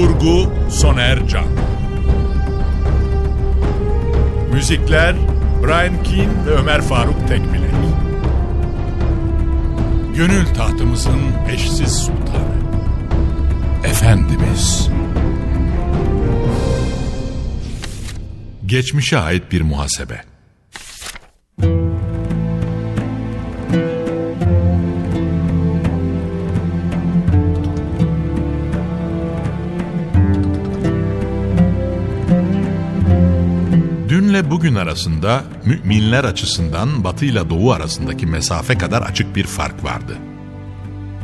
Kurgu Soner Can. Müzikler Brian Keane ve Ömer Faruk Tekbilek. Gönül tahtımızın eşsiz sultanı Efendimiz. Geçmişe ait bir muhasebe arasında müminler açısından batı ile doğu arasındaki mesafe kadar açık bir fark vardı.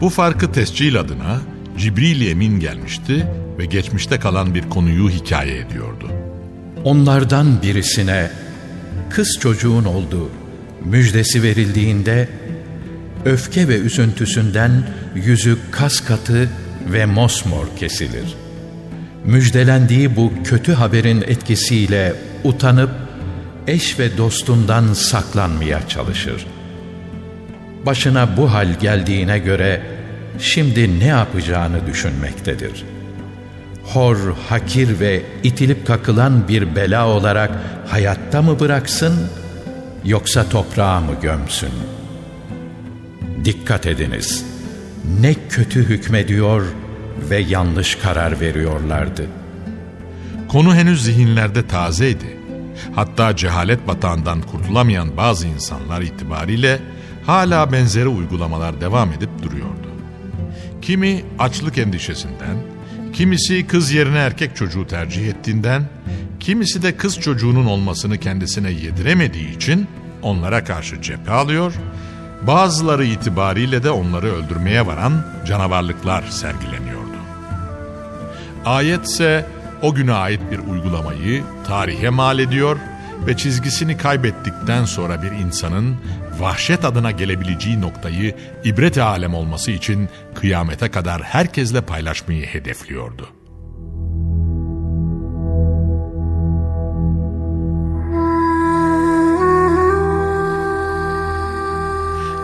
Bu farkı tescil adına Cibril Emin gelmişti ve geçmişte kalan bir konuyu hikaye ediyordu. Onlardan birisine kız çocuğun oldu müjdesi verildiğinde öfke ve üzüntüsünden yüzü kas katı ve mosmor kesilir. Müjdelendiği bu kötü haberin etkisiyle utanıp eş ve dostundan saklanmaya çalışır. Başına bu hal geldiğine göre şimdi ne yapacağını düşünmektedir. Hor, hakir ve itilip kakılan bir bela olarak hayatta mı bıraksın yoksa toprağa mı gömsün? Dikkat ediniz. Ne kötü hükmediyor ve yanlış karar veriyorlardı. Konu henüz zihinlerde tazeydi. Hatta cehalet batağından kurtulamayan bazı insanlar itibariyle hala benzeri uygulamalar devam edip duruyordu. Kimi açlık endişesinden, kimisi kız yerine erkek çocuğu tercih ettiğinden, kimisi de kız çocuğunun olmasını kendisine yediremediği için onlara karşı cephe alıyor, bazıları itibariyle de onları öldürmeye varan canavarlıklar sergileniyordu. Ayet ise o güne ait bir uygulamayı tarihe mal ediyor ve çizgisini kaybettikten sonra bir insanın vahşet adına gelebileceği noktayı ibret alem olması için kıyamete kadar herkesle paylaşmayı hedefliyordu.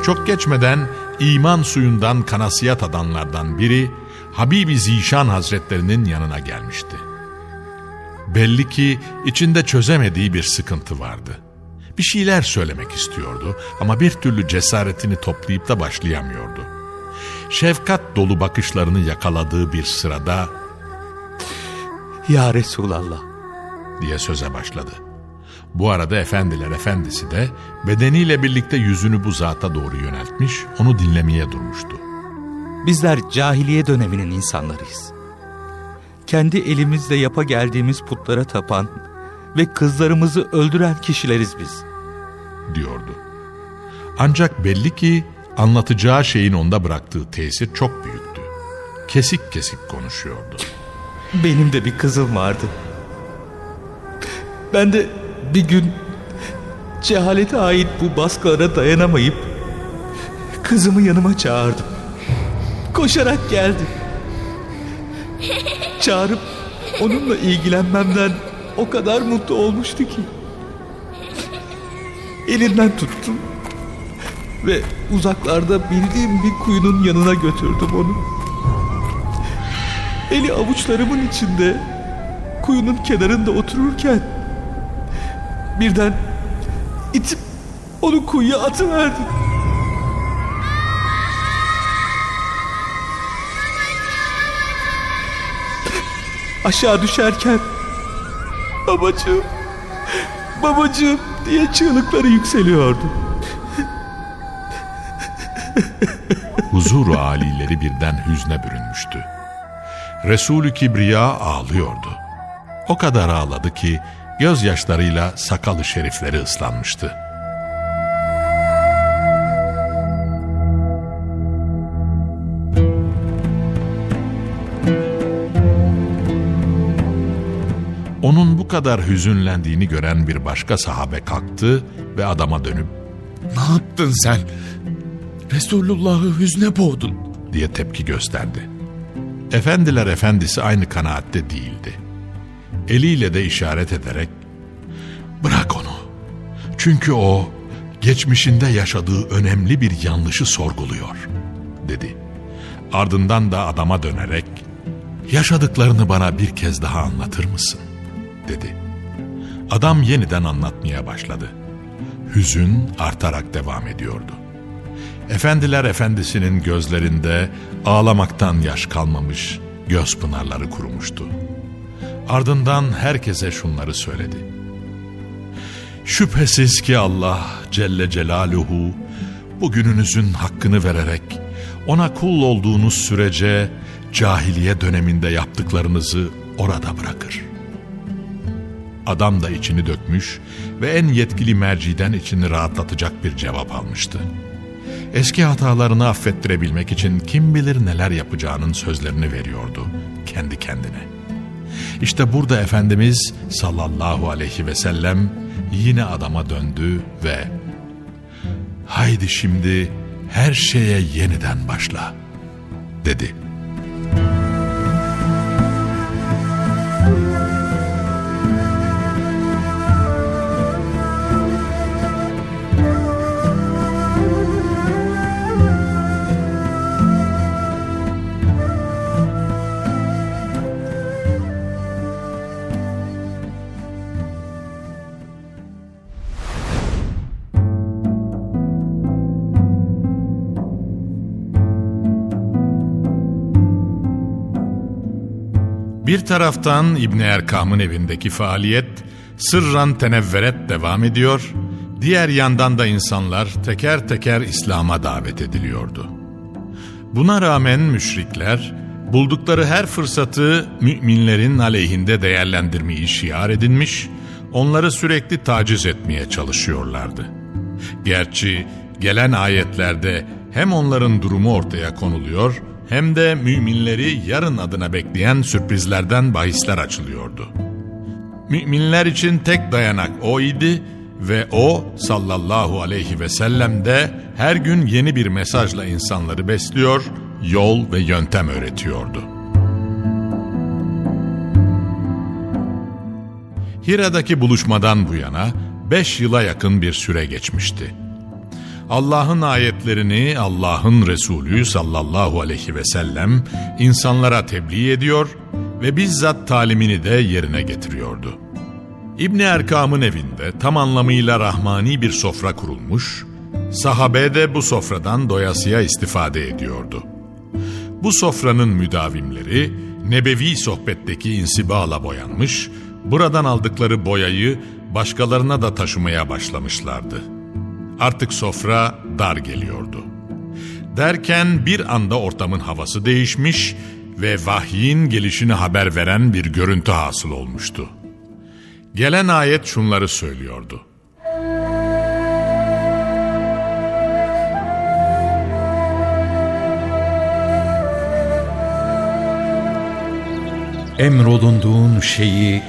Çok geçmeden iman suyundan kanasiyat adanlardan biri Habibi Zişan Hazretlerinin yanına gelmişti. Belli ki içinde çözemediği bir sıkıntı vardı. Bir şeyler söylemek istiyordu ama bir türlü cesaretini toplayıp da başlayamıyordu. Şefkat dolu bakışlarını yakaladığı bir sırada Ya Resulallah diye söze başladı. Bu arada efendiler efendisi de bedeniyle birlikte yüzünü bu zata doğru yöneltmiş, onu dinlemeye durmuştu. Bizler cahiliye döneminin insanlarıyız. Kendi elimizle yapa geldiğimiz putlara tapan ve kızlarımızı öldüren kişileriz biz. Diyordu. Ancak belli ki anlatacağı şeyin onda bıraktığı tesir çok büyüktü. Kesik kesik konuşuyordu. Benim de bir kızım vardı. Ben de bir gün cehalete ait bu baskılara dayanamayıp kızımı yanıma çağırdım. Koşarak geldi. Çağırıp onunla ilgilenmemden o kadar mutlu olmuştu ki. Elinden tuttum ve uzaklarda bildiğim bir kuyunun yanına götürdüm onu. Eli avuçlarımın içinde kuyunun kenarında otururken birden itip onu kuyuya atıverdim. Aşağı düşerken babacığım, babacığım diye çığlıkları yükseliyordu. Huzuru alileri birden hüzne bürünmüştü. Resulü Kibriya ağlıyordu. O kadar ağladı ki gözyaşlarıyla sakalı şerifleri ıslanmıştı. Kadar hüzünlendiğini gören bir başka sahabe kalktı ve adama dönüp Ne yaptın sen? Resulullah'ı hüzne boğdun. diye tepki gösterdi. Efendiler efendisi aynı kanaatte değildi. Eliyle de işaret ederek bırak onu. Çünkü o geçmişinde yaşadığı önemli bir yanlışı sorguluyor dedi. Ardından da adama dönerek yaşadıklarını bana bir kez daha anlatır mısın dedi. Adam yeniden anlatmaya başladı. Hüzün artarak devam ediyordu. Efendiler efendisinin gözlerinde ağlamaktan yaş kalmamış, göz pınarları kurumuştu. Ardından herkese şunları söyledi. Şüphesiz ki Allah Celle Celaluhu bugününüzün hakkını vererek ona kul olduğunuz sürece cahiliye döneminde yaptıklarınızı orada bırakır. Adam da içini dökmüş ve en yetkili merciden içini rahatlatacak bir cevap almıştı. Eski hatalarını affettirebilmek için kim bilir neler yapacağının sözlerini veriyordu kendi kendine. İşte burada Efendimiz sallallahu aleyhi ve sellem yine adama döndü ve haydi şimdi her şeye yeniden başla dedi. Bir taraftan İbni Erkam'ın evindeki faaliyet sırran tenevveret devam ediyor, diğer yandan da insanlar teker teker İslam'a davet ediliyordu. Buna rağmen müşrikler buldukları her fırsatı müminlerin aleyhinde değerlendirmeyi şiar edinmiş, onları sürekli taciz etmeye çalışıyorlardı. Gerçi gelen ayetlerde hem onların durumu ortaya konuluyor hem de müminleri yarın adına bekleyen sürprizlerden bahisler açılıyordu. Müminler için tek dayanak o idi ve o sallallahu aleyhi ve sellem de her gün yeni bir mesajla insanları besliyor, yol ve yöntem öğretiyordu. Hira'daki buluşmadan bu yana beş yıla yakın bir süre geçmişti. Allah'ın ayetlerini Allah'ın Resulü sallallahu aleyhi ve sellem insanlara tebliğ ediyor ve bizzat talimini de yerine getiriyordu. İbni Erkam'ın evinde tam anlamıyla rahmani bir sofra kurulmuş, sahabe de bu sofradan doyasıya istifade ediyordu. Bu sofranın müdavimleri nebevi sohbetteki insibala boyanmış, buradan aldıkları boyayı başkalarına da taşımaya başlamışlardı. Artık sofra dar geliyordu. Derken bir anda ortamın havası değişmiş ve vahyin gelişini haber veren bir görüntü hasıl olmuştu. Gelen ayet şunları söylüyordu. Emrolunduğun şeyi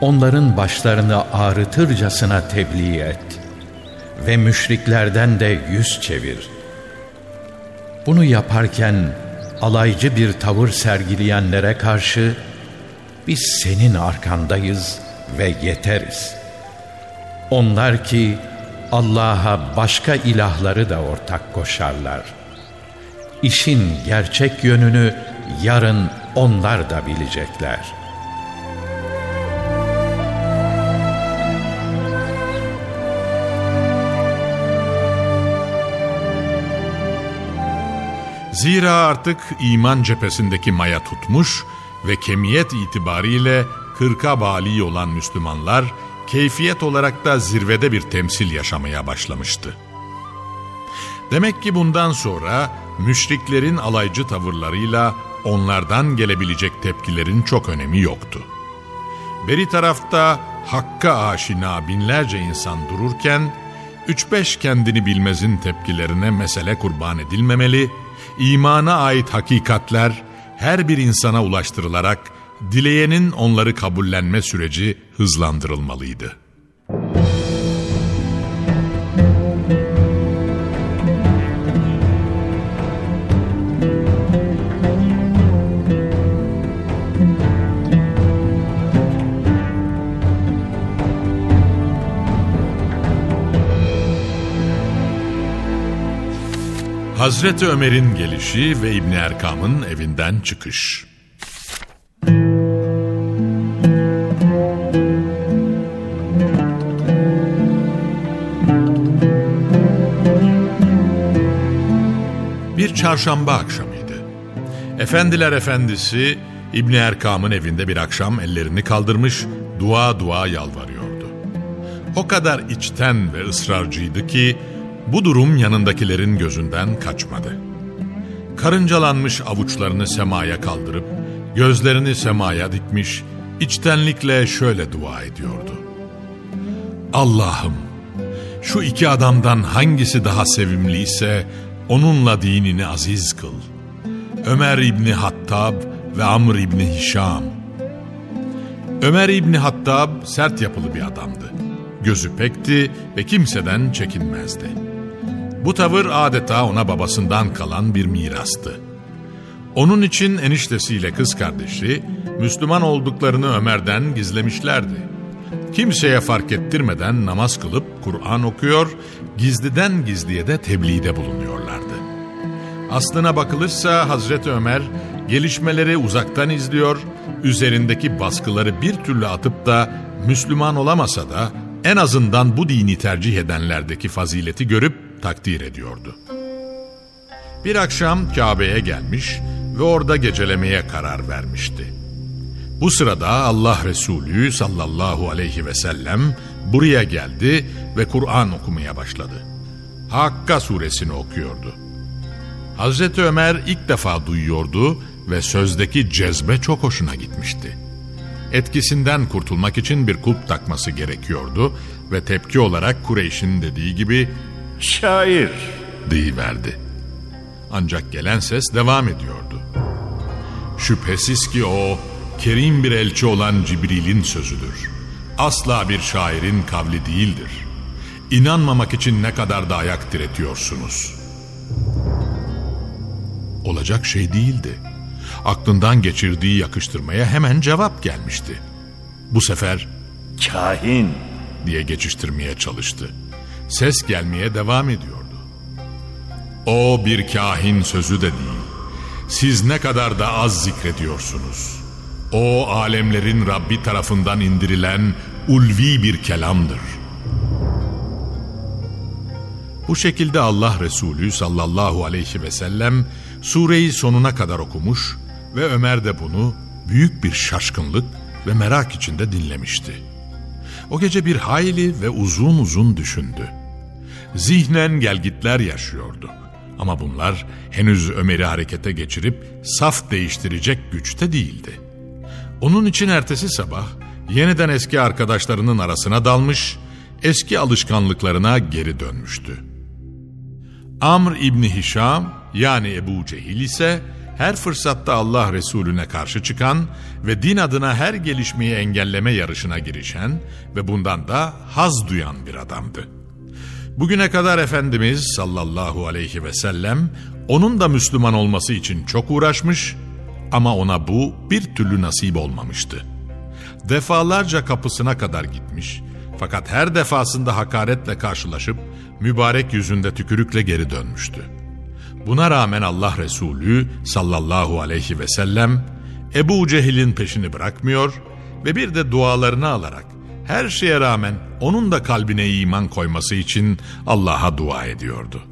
onların başlarını ağrıtırcasına tebliğ et ve müşriklerden de yüz çevir. Bunu yaparken alaycı bir tavır sergileyenlere karşı biz senin arkandayız ve yeteriz. Onlar ki Allah'a başka ilahları da ortak koşarlar. İşin gerçek yönünü yarın onlar da bilecekler.'' Zira artık iman cephesindeki maya tutmuş, ve kemiyet itibariyle kırka bali olan Müslümanlar keyfiyet olarak da zirvede bir temsil yaşamaya başlamıştı. Demek ki bundan sonra müşriklerin alaycı tavırlarıyla onlardan gelebilecek tepkilerin çok önemi yoktu. Beri tarafta hakka aşina binlerce insan dururken, üç beş kendini bilmezin tepkilerine mesele kurban edilmemeli, imana ait hakikatler her bir insana ulaştırılarak dileyenin onları kabullenme süreci hızlandırılmalıydı. Hazreti Ömer'in gelişi ve İbni Erkam'ın evinden çıkış. Bir çarşamba akşamıydı. Efendiler efendisi İbni Erkam'ın evinde bir akşam ellerini kaldırmış, dua dua yalvarıyordu. O kadar içten ve ısrarcıydı ki bu durum yanındakilerin gözünden kaçmadı. Karıncalanmış avuçlarını semaya kaldırıp, gözlerini semaya dikmiş, içtenlikle şöyle dua ediyordu. Allah'ım, şu iki adamdan hangisi daha sevimliyse onunla dinini aziz kıl. Ömer İbni Hattab ve Amr İbni Hişam. Ömer İbni Hattab sert yapılı bir adamdı. Gözü pekti ve kimseden çekinmezdi. Bu tavır adeta ona babasından kalan bir mirastı. Onun için eniştesiyle kız kardeşi Müslüman olduklarını Ömer'den gizlemişlerdi. Kimseye fark ettirmeden namaz kılıp Kur'an okuyor, gizliden gizliye de tebliğde bulunuyorlardı. Aslına bakılırsa Hazreti Ömer gelişmeleri uzaktan izliyor, üzerindeki baskıları bir türlü atıp da Müslüman olamasa da en azından bu dini tercih edenlerdeki fazileti görüp takdir ediyordu. Bir akşam Kabe'ye gelmiş ve orada gecelemeye karar vermişti. Bu sırada Allah Resulü sallallahu aleyhi ve sellem buraya geldi ve Kur'an okumaya başladı. Hakka suresini okuyordu. Hazreti Ömer ilk defa duyuyordu ve sözdeki cezbe çok hoşuna gitmişti. Etkisinden kurtulmak için bir kulp takması gerekiyordu ve tepki olarak Kureyş'in dediği gibi Şair deyiverdi. Ancak gelen ses devam ediyordu. Şüphesiz ki o kerim bir elçi olan Cibril'in sözüdür. Asla bir şairin kavli değildir. İnanmamak için ne kadar da ayak diretiyorsunuz. Olacak şey değildi. Aklından geçirdiği yakıştırmaya hemen cevap gelmişti. Bu sefer kahin diye geçiştirmeye çalıştı ses gelmeye devam ediyordu. O bir kahin sözü de değil. Siz ne kadar da az zikrediyorsunuz. O alemlerin Rabbi tarafından indirilen ulvi bir kelamdır. Bu şekilde Allah Resulü sallallahu aleyhi ve sellem sureyi sonuna kadar okumuş ve Ömer de bunu büyük bir şaşkınlık ve merak içinde dinlemişti. O gece bir hayli ve uzun uzun düşündü. Zihnen gelgitler yaşıyordu. Ama bunlar henüz Ömer'i harekete geçirip saf değiştirecek güçte değildi. Onun için ertesi sabah yeniden eski arkadaşlarının arasına dalmış, eski alışkanlıklarına geri dönmüştü. Amr İbni Hişam yani Ebu Cehil ise her fırsatta Allah Resulüne karşı çıkan ve din adına her gelişmeyi engelleme yarışına girişen ve bundan da haz duyan bir adamdı. Bugüne kadar Efendimiz sallallahu aleyhi ve sellem onun da Müslüman olması için çok uğraşmış ama ona bu bir türlü nasip olmamıştı. Defalarca kapısına kadar gitmiş fakat her defasında hakaretle karşılaşıp mübarek yüzünde tükürükle geri dönmüştü. Buna rağmen Allah Resulü sallallahu aleyhi ve sellem Ebu Cehil'in peşini bırakmıyor ve bir de dualarını alarak her şeye rağmen onun da kalbine iman koyması için Allah'a dua ediyordu.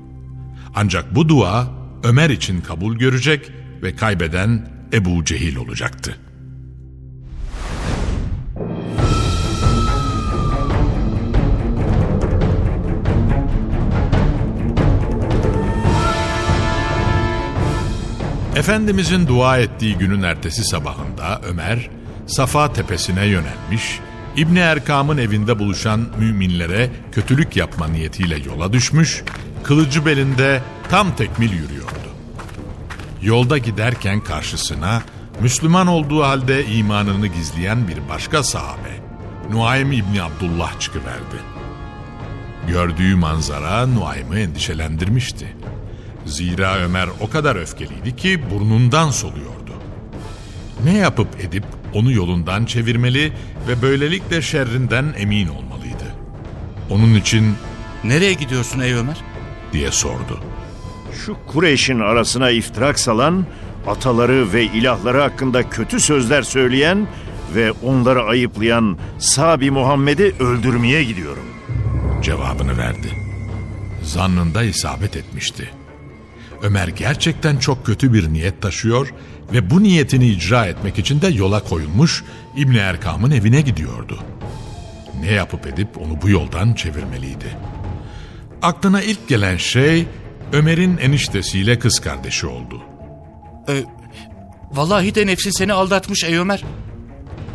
Ancak bu dua Ömer için kabul görecek ve kaybeden Ebu Cehil olacaktı. Efendimizin dua ettiği günün ertesi sabahında Ömer, Safa tepesine yönelmiş, İbni Erkam'ın evinde buluşan müminlere kötülük yapma niyetiyle yola düşmüş, kılıcı belinde tam tekmil yürüyordu. Yolda giderken karşısına Müslüman olduğu halde imanını gizleyen bir başka sahabe, Nuaym İbni Abdullah çıkıverdi. Gördüğü manzara Nuaym'ı endişelendirmişti. Zira Ömer o kadar öfkeliydi ki burnundan soluyordu. Ne yapıp edip onu yolundan çevirmeli ve böylelikle şerrinden emin olmalıydı. Onun için Nereye gidiyorsun ey Ömer? diye sordu. Şu Kureyş'in arasına iftirak salan, ataları ve ilahları hakkında kötü sözler söyleyen ve onları ayıplayan Sabi Muhammed'i öldürmeye gidiyorum. Cevabını verdi. Zannında isabet etmişti. Ömer gerçekten çok kötü bir niyet taşıyor ve bu niyetini icra etmek için de yola koyulmuş İbni Erkam'ın evine gidiyordu. Ne yapıp edip onu bu yoldan çevirmeliydi. Aklına ilk gelen şey Ömer'in eniştesiyle kız kardeşi oldu. Ee, vallahi de nefsin seni aldatmış ey Ömer.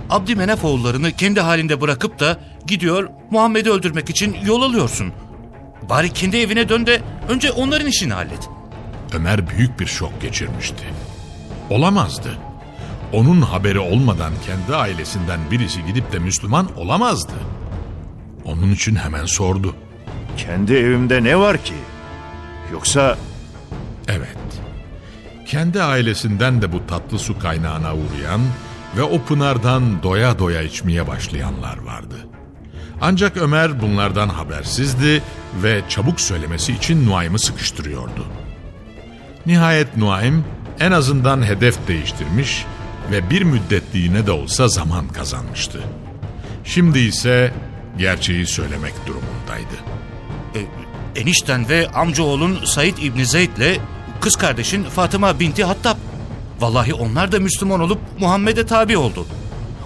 Abdümenaf oğullarını kendi halinde bırakıp da gidiyor Muhammed'i öldürmek için yol alıyorsun. Bari kendi evine dön de önce onların işini hallet. Ömer büyük bir şok geçirmişti. Olamazdı. Onun haberi olmadan kendi ailesinden birisi gidip de Müslüman olamazdı. Onun için hemen sordu. Kendi evimde ne var ki? Yoksa Evet. Kendi ailesinden de bu tatlı su kaynağına uğrayan ve o pınardan doya doya içmeye başlayanlar vardı. Ancak Ömer bunlardan habersizdi ve çabuk söylemesi için Nuaym'ı sıkıştırıyordu. Nihayet Nuaym en azından hedef değiştirmiş ve bir müddetliğine de olsa zaman kazanmıştı. Şimdi ise gerçeği söylemek durumundaydı. Ee, enişten ve amcaoğlun Said İbni Zeyd'le kız kardeşin Fatıma binti Hattab. Vallahi onlar da Müslüman olup Muhammed'e tabi oldu.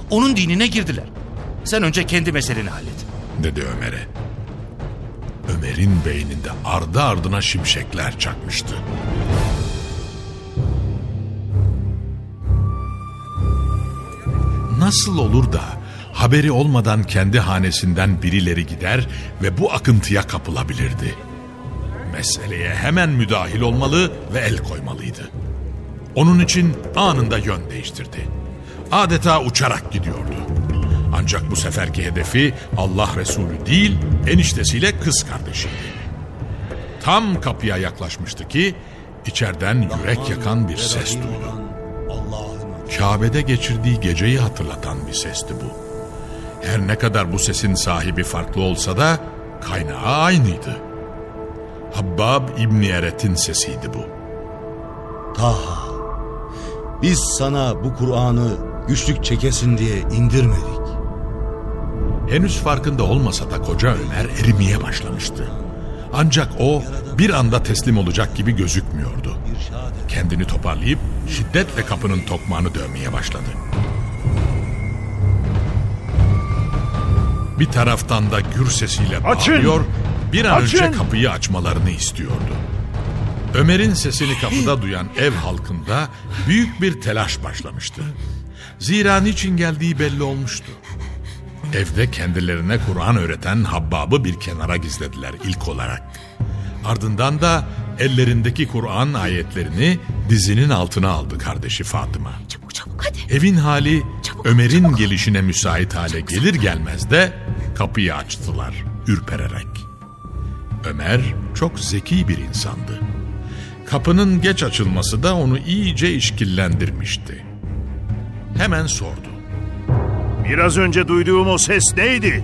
Onun dinine girdiler. Sen önce kendi meseleni hallet. dedi Ömer'e. Ömer'in beyninde ardı ardına şimşekler çakmıştı. Nasıl olur da haberi olmadan kendi hanesinden birileri gider ve bu akıntıya kapılabilirdi? Meseleye hemen müdahil olmalı ve el koymalıydı. Onun için anında yön değiştirdi. Adeta uçarak gidiyordu. Ancak bu seferki hedefi Allah Resulü değil, eniştesiyle kız kardeşiydi. Tam kapıya yaklaşmıştı ki içeriden yürek yakan bir ses duydu. Kabe'de geçirdiği geceyi hatırlatan bir sesti bu. Her ne kadar bu sesin sahibi farklı olsa da kaynağı aynıydı. Habbab İbni Eret'in sesiydi bu. Taha, biz sana bu Kur'an'ı güçlük çekesin diye indirmedik. Henüz farkında olmasa da koca Ömer erimeye başlamıştı. Ancak o bir anda teslim olacak gibi gözükmüyordu. Kendini toparlayıp şiddetle kapının tokmağını dövmeye başladı. Bir taraftan da gür sesiyle Açın! bağırıyor, bir an önce Açın! kapıyı açmalarını istiyordu. Ömer'in sesini kapıda duyan ev halkında büyük bir telaş başlamıştı. Zira niçin geldiği belli olmuştu. Evde kendilerine Kur'an öğreten Habbab'ı bir kenara gizlediler ilk olarak. Ardından da ellerindeki Kur'an ayetlerini dizinin altına aldı kardeşi Fatıma. Çabuk çabuk hadi. Evin hali Ömer'in gelişine müsait hale gelir gelmez de kapıyı açtılar ürpererek. Ömer çok zeki bir insandı. Kapının geç açılması da onu iyice işkillendirmişti. Hemen sordu. Biraz önce duyduğum o ses neydi?